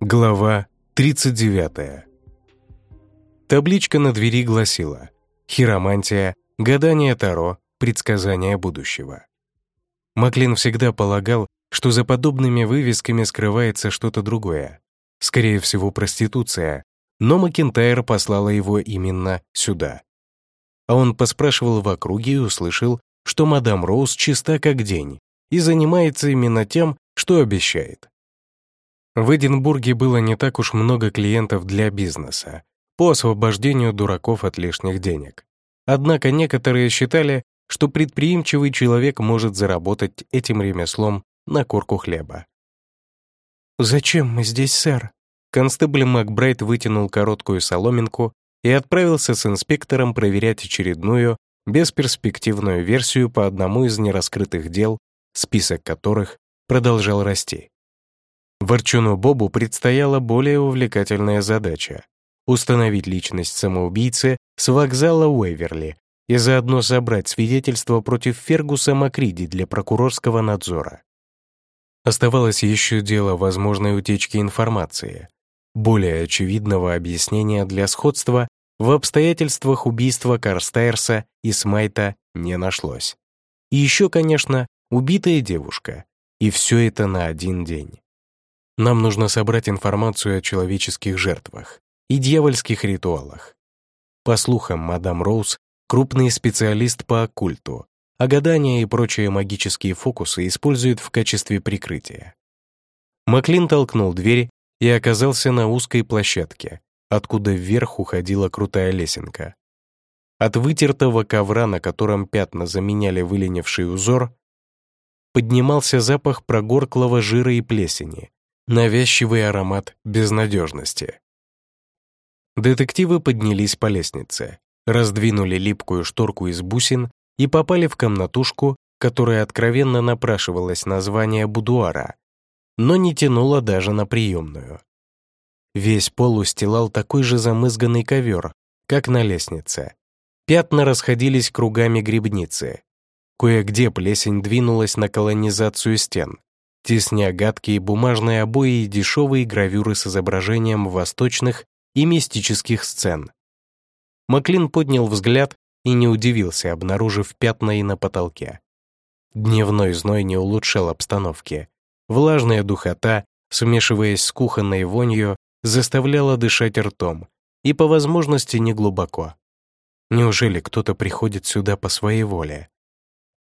Глава 39 Табличка на двери гласила «Хиромантия, гадание Таро, предсказание будущего». Маклин всегда полагал, что за подобными вывесками скрывается что-то другое. Скорее всего, проституция, но Макентайр послала его именно сюда. А он поспрашивал в округе и услышал, что мадам Роуз чиста как день и занимается именно тем, что обещает. В Эдинбурге было не так уж много клиентов для бизнеса по освобождению дураков от лишних денег. Однако некоторые считали, что предприимчивый человек может заработать этим ремеслом на корку хлеба. «Зачем мы здесь, сэр?» Констебль Макбрайт вытянул короткую соломинку и отправился с инспектором проверять очередную, бесперспективную версию по одному из нераскрытых дел, список которых продолжал расти. Ворчуну Бобу предстояла более увлекательная задача — установить личность самоубийцы с вокзала Уэверли и заодно собрать свидетельство против Фергуса Макриди для прокурорского надзора. Оставалось еще дело возможной утечки информации, более очевидного объяснения для сходства в обстоятельствах убийства Карстайрса и Смайта не нашлось. И еще, конечно, убитая девушка. И все это на один день. Нам нужно собрать информацию о человеческих жертвах и дьявольских ритуалах. По слухам, мадам Роуз — крупный специалист по оккульту, а гадания и прочие магические фокусы использует в качестве прикрытия. Маклин толкнул дверь и оказался на узкой площадке, откуда вверх уходила крутая лесенка. От вытертого ковра, на котором пятна заменяли выленивший узор, поднимался запах прогорклого жира и плесени, навязчивый аромат безнадежности. Детективы поднялись по лестнице, раздвинули липкую шторку из бусин и попали в комнатушку, которая откровенно напрашивалась название будуара, но не тянула даже на приемную. Весь пол устилал такой же замызганный ковер, как на лестнице. Пятна расходились кругами грибницы. Кое-где плесень двинулась на колонизацию стен, тесня гадкие бумажные обои и дешевые гравюры с изображением восточных и мистических сцен. Маклин поднял взгляд и не удивился, обнаружив пятна и на потолке. Дневной зной не улучшал обстановки. Влажная духота, смешиваясь с кухонной вонью, заставляла дышать ртом и по возможности не глубоко. Неужели кто-то приходит сюда по своей воле?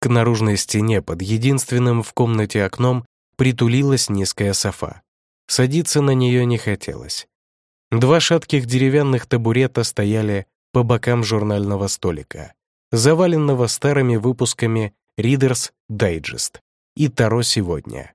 К наружной стене под единственным в комнате окном притулилась низкая софа. Садиться на нее не хотелось. Два шатких деревянных табурета стояли по бокам журнального столика, заваленного старыми выпусками Reader's Digest и Таро сегодня.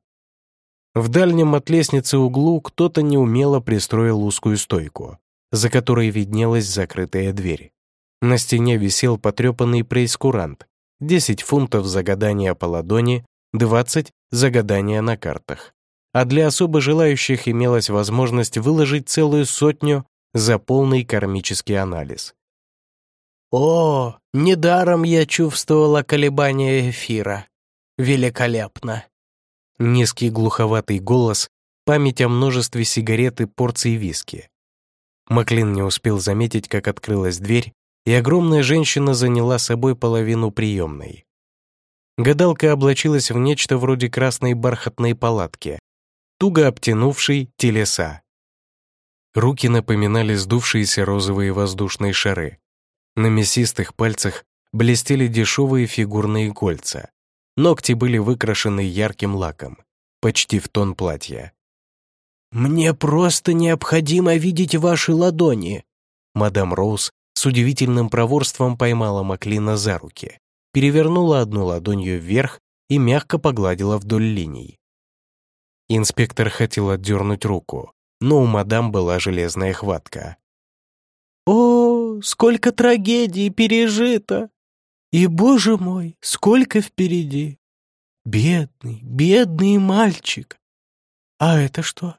В дальнем от лестницы углу кто-то неумело пристроил узкую стойку, за которой виднелась закрытая дверь. На стене висел потрепанный прейскурант, 10 фунтов за гадание по ладони, 20 за гадание на картах. А для особо желающих имелась возможность выложить целую сотню за полный кармический анализ. «О, недаром я чувствовала колебания эфира. Великолепно!» Низкий глуховатый голос, память о множестве сигарет и порций виски. Маклин не успел заметить, как открылась дверь, и огромная женщина заняла собой половину приемной. Гадалка облачилась в нечто вроде красной бархатной палатки, туго обтянувшей телеса. Руки напоминали сдувшиеся розовые воздушные шары. На мясистых пальцах блестели дешевые фигурные кольца. Ногти были выкрашены ярким лаком, почти в тон платья. «Мне просто необходимо видеть ваши ладони!» Мадам Роуз с удивительным проворством поймала Маклина за руки, перевернула одну ладонью вверх и мягко погладила вдоль линий. Инспектор хотел отдернуть руку, но у мадам была железная хватка. «О, сколько трагедий пережито!» И, боже мой, сколько впереди! Бедный, бедный мальчик! А это что?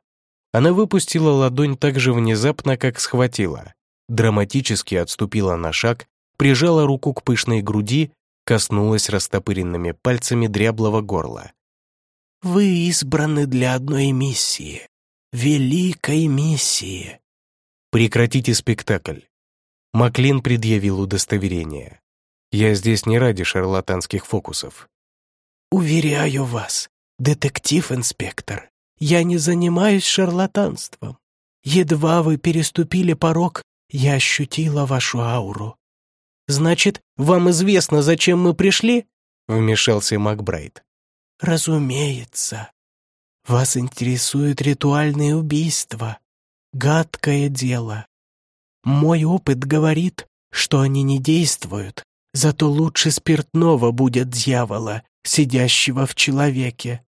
Она выпустила ладонь так же внезапно, как схватила. Драматически отступила на шаг, прижала руку к пышной груди, коснулась растопыренными пальцами дряблого горла. «Вы избраны для одной миссии. Великой миссии». «Прекратите спектакль». Маклин предъявил удостоверение. «Я здесь не ради шарлатанских фокусов». «Уверяю вас, детектив-инспектор, я не занимаюсь шарлатанством. Едва вы переступили порог, я ощутила вашу ауру. «Значит, вам известно, зачем мы пришли?» — вмешался Макбрайт. «Разумеется. Вас интересуют ритуальные убийства. Гадкое дело. Мой опыт говорит, что они не действуют, зато лучше спиртного будет дьявола, сидящего в человеке.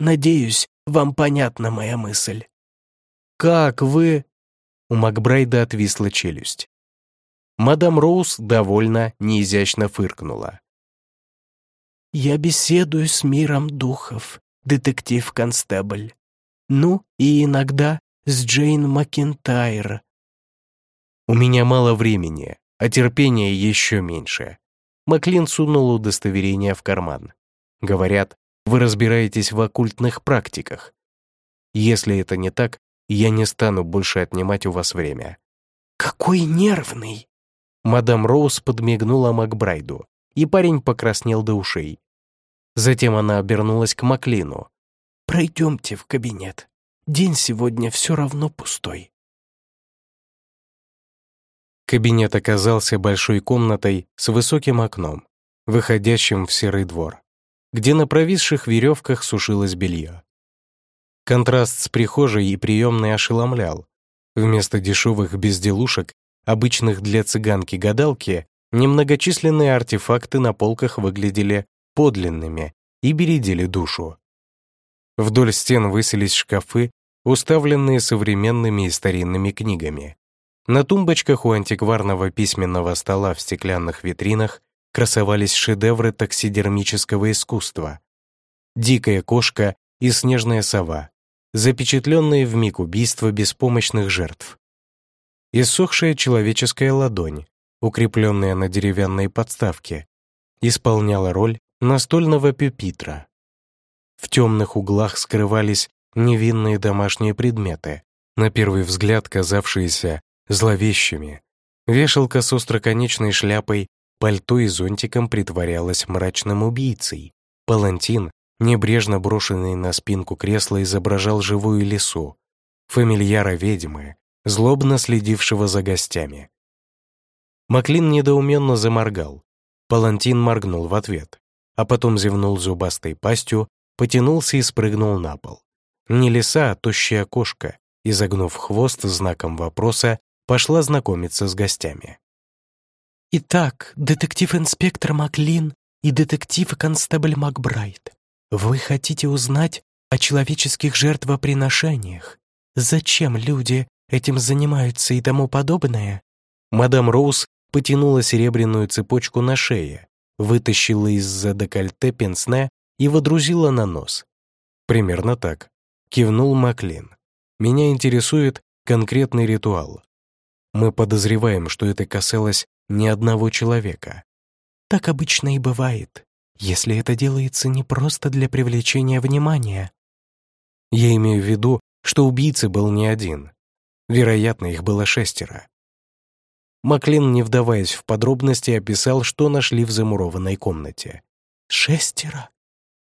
Надеюсь, вам понятна моя мысль». «Как вы...» У Макбрайда отвисла челюсть. Мадам Роуз довольно неизящно фыркнула. «Я беседую с миром духов, детектив-констебль. Ну, и иногда с Джейн Макентайр». «У меня мало времени, а терпения еще меньше». Маклин сунул удостоверение в карман. «Говорят, вы разбираетесь в оккультных практиках. Если это не так, я не стану больше отнимать у вас время». «Какой нервный!» Мадам Роуз подмигнула Макбрайду, и парень покраснел до ушей. Затем она обернулась к Маклину. «Пройдемте в кабинет. День сегодня все равно пустой». Кабинет оказался большой комнатой с высоким окном, выходящим в серый двор, где на провисших веревках сушилось белье. Контраст с прихожей и приемной ошеломлял. Вместо дешевых безделушек обычных для цыганки-гадалки, немногочисленные артефакты на полках выглядели подлинными и бередили душу. Вдоль стен высились шкафы, уставленные современными и старинными книгами. На тумбочках у антикварного письменного стола в стеклянных витринах красовались шедевры таксидермического искусства. Дикая кошка и снежная сова, запечатленные в миг убийства беспомощных жертв иссохшая человеческая ладонь, укрепленная на деревянной подставке, исполняла роль настольного пюпитра. В темных углах скрывались невинные домашние предметы, на первый взгляд казавшиеся зловещими. Вешалка с остроконечной шляпой, пальто и зонтиком притворялась мрачным убийцей. Палантин, небрежно брошенный на спинку кресла, изображал живую лису. Фамильяра ведьмы, злобно следившего за гостями. Маклин недоуменно заморгал. Палантин моргнул в ответ, а потом зевнул зубастой пастью, потянулся и спрыгнул на пол. Не лиса, а тощая кошка, изогнув хвост знаком вопроса, пошла знакомиться с гостями. «Итак, детектив-инспектор Маклин и детектив-констебль Макбрайт, вы хотите узнать о человеческих жертвоприношениях? Зачем люди этим занимаются и тому подобное?» Мадам Роуз потянула серебряную цепочку на шее, вытащила из-за декольте пенсне и водрузила на нос. «Примерно так», — кивнул Маклин. «Меня интересует конкретный ритуал. Мы подозреваем, что это касалось не одного человека». «Так обычно и бывает, если это делается не просто для привлечения внимания». Я имею в виду, что убийца был не один. Вероятно, их было шестеро. Маклин, не вдаваясь в подробности, описал, что нашли в замурованной комнате. «Шестеро?»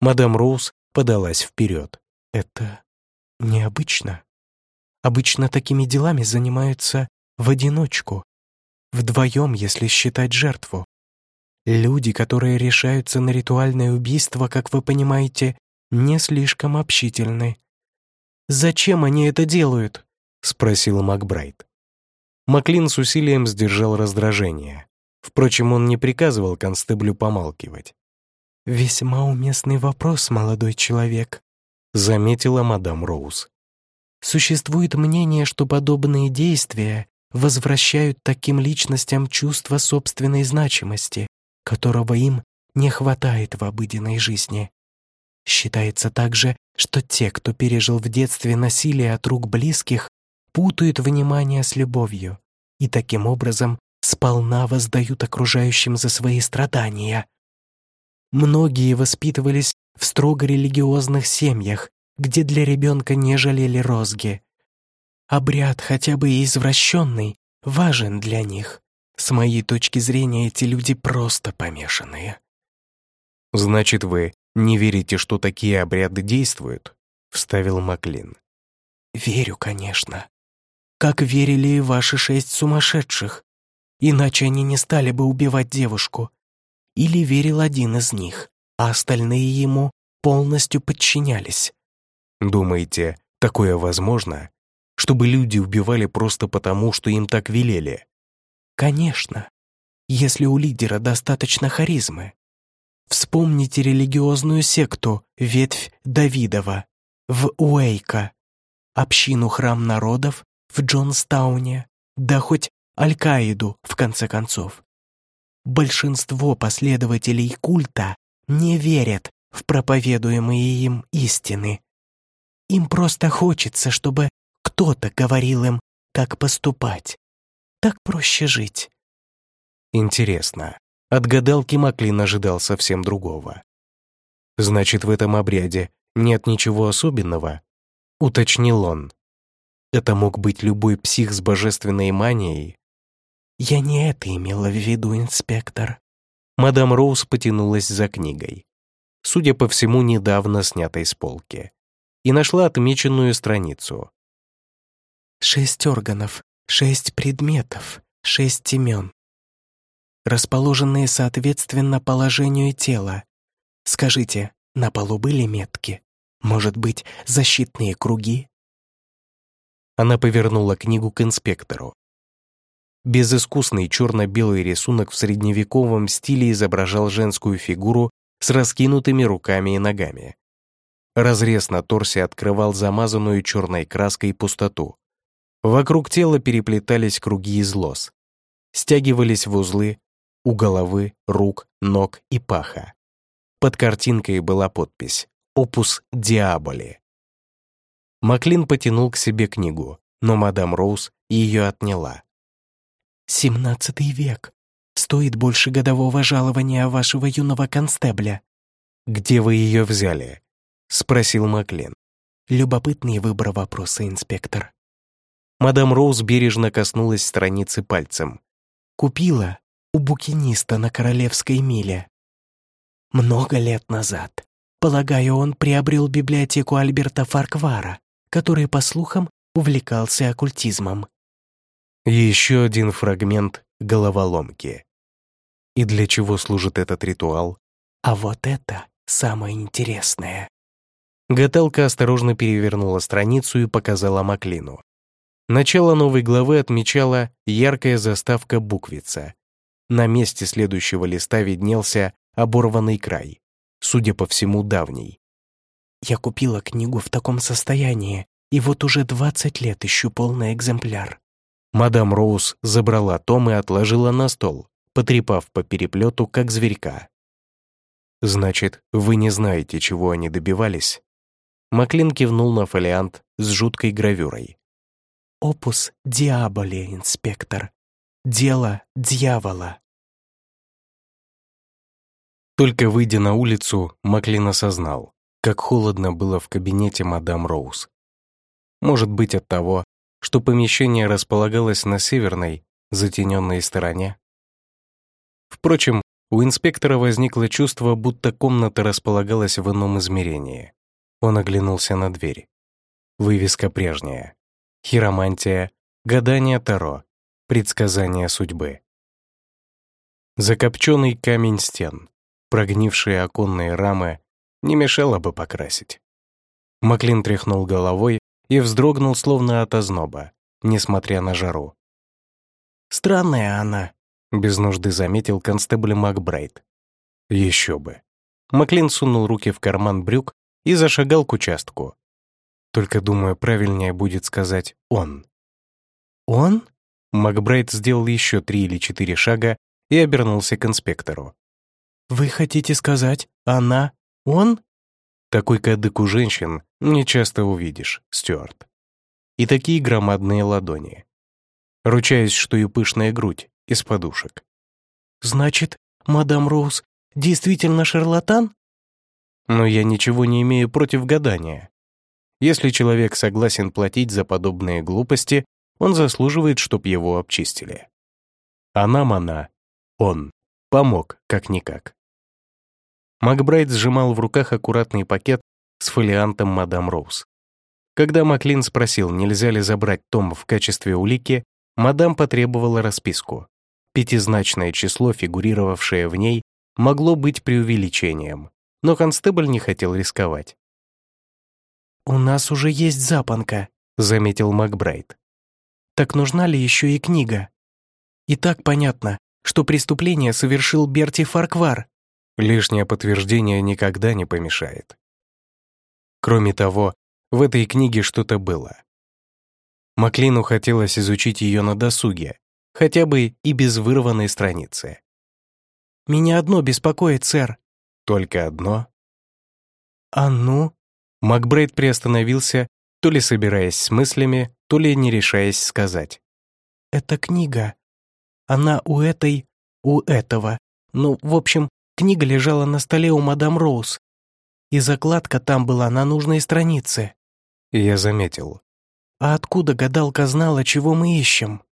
Мадам Роуз подалась вперед. «Это необычно. Обычно такими делами занимаются в одиночку, вдвоем, если считать жертву. Люди, которые решаются на ритуальное убийство, как вы понимаете, не слишком общительны. Зачем они это делают?» — спросил Макбрайт. Маклин с усилием сдержал раздражение. Впрочем, он не приказывал констеблю помалкивать. «Весьма уместный вопрос, молодой человек», — заметила мадам Роуз. «Существует мнение, что подобные действия возвращают таким личностям чувство собственной значимости, которого им не хватает в обыденной жизни. Считается также, что те, кто пережил в детстве насилие от рук близких, путают внимание с любовью и таким образом сполна воздают окружающим за свои страдания. Многие воспитывались в строго религиозных семьях, где для ребенка не жалели розги. Обряд, хотя бы и извращенный, важен для них. С моей точки зрения, эти люди просто помешанные. «Значит, вы не верите, что такие обряды действуют?» — вставил Маклин. «Верю, конечно. Как верили и ваши шесть сумасшедших. Иначе они не стали бы убивать девушку. Или верил один из них, а остальные ему полностью подчинялись. Думаете, такое возможно? Чтобы люди убивали просто потому, что им так велели? Конечно, если у лидера достаточно харизмы. Вспомните религиозную секту «Ветвь Давидова» в Уэйка, общину «Храм народов» в Джонстауне, да хоть Аль-Каиду, в конце концов. Большинство последователей культа не верят в проповедуемые им истины. Им просто хочется, чтобы кто-то говорил им, как поступать. Так проще жить. Интересно, от гадалки Маклин ожидал совсем другого. «Значит, в этом обряде нет ничего особенного?» — уточнил он. «Это мог быть любой псих с божественной манией?» «Я не это имела в виду, инспектор». Мадам Роуз потянулась за книгой, судя по всему, недавно снятой с полки, и нашла отмеченную страницу. «Шесть органов, шесть предметов, шесть имен, расположенные соответственно положению тела. Скажите, на полу были метки? Может быть, защитные круги?» Она повернула книгу к инспектору. Безыскусный черно-белый рисунок в средневековом стиле изображал женскую фигуру с раскинутыми руками и ногами. Разрез на торсе открывал замазанную черной краской пустоту. Вокруг тела переплетались круги из лос. Стягивались в узлы у головы, рук, ног и паха. Под картинкой была подпись «Опус Диаболи». Маклин потянул к себе книгу, но мадам Роуз ее отняла. «Семнадцатый век. Стоит больше годового жалования вашего юного констебля». «Где вы ее взяли?» — спросил Маклин. Любопытный выбор вопроса, инспектор. Мадам Роуз бережно коснулась страницы пальцем. «Купила у букиниста на Королевской миле. Много лет назад. Полагаю, он приобрел библиотеку Альберта Фарквара, который, по слухам, увлекался оккультизмом. Еще один фрагмент головоломки. И для чего служит этот ритуал? А вот это самое интересное. Гателка осторожно перевернула страницу и показала Маклину. Начало новой главы отмечала яркая заставка буквица. На месте следующего листа виднелся оборванный край, судя по всему, давний. «Я купила книгу в таком состоянии, и вот уже 20 лет ищу полный экземпляр». Мадам Роуз забрала том и отложила на стол, потрепав по переплету, как зверька. «Значит, вы не знаете, чего они добивались?» Маклин кивнул на фолиант с жуткой гравюрой. «Опус диаболи, инспектор. Дело дьявола». Только выйдя на улицу, Маклин осознал, как холодно было в кабинете мадам Роуз. Может быть от того, что помещение располагалось на северной, затененной стороне. Впрочем, у инспектора возникло чувство, будто комната располагалась в ином измерении. Он оглянулся на дверь. Вывеска прежняя. Хиромантия, гадание Таро, предсказание судьбы. Закопченный камень стен, прогнившие оконные рамы не мешало бы покрасить. Маклин тряхнул головой и вздрогнул словно от озноба, несмотря на жару. «Странная она», — без нужды заметил констебль Макбрайт. Еще бы. Маклин сунул руки в карман брюк и зашагал к участку. Только, думаю, правильнее будет сказать «он». «Он?» Макбрайт сделал еще три или четыре шага и обернулся к инспектору. «Вы хотите сказать, она, он?» Такой кадык у женщин не часто увидишь, Стюарт. И такие громадные ладони. Ручаюсь, что и пышная грудь из подушек. «Значит, мадам Роуз действительно шарлатан? Но я ничего не имею против гадания. Если человек согласен платить за подобные глупости, он заслуживает, чтоб его обчистили. А нам она, он, помог, как-никак. Макбрайт сжимал в руках аккуратный пакет с фолиантом мадам Роуз. Когда Маклин спросил, нельзя ли забрать том в качестве улики, мадам потребовала расписку. Пятизначное число, фигурировавшее в ней, могло быть преувеличением, но констебль не хотел рисковать. «У нас уже есть запонка», — заметил Макбрайт. «Так нужна ли еще и книга? И так понятно, что преступление совершил Берти Фарквар». Лишнее подтверждение никогда не помешает. Кроме того, в этой книге что-то было. Маклину хотелось изучить ее на досуге, хотя бы и без вырванной страницы. «Меня одно беспокоит, сэр». «Только одно?» «А ну?» Макбрейд приостановился, то ли собираясь с мыслями, то ли не решаясь сказать. «Это книга. Она у этой... у этого. Ну, в общем, книга лежала на столе у мадам Роуз. И закладка там была на нужной странице. Я заметил. А откуда гадалка знала, чего мы ищем?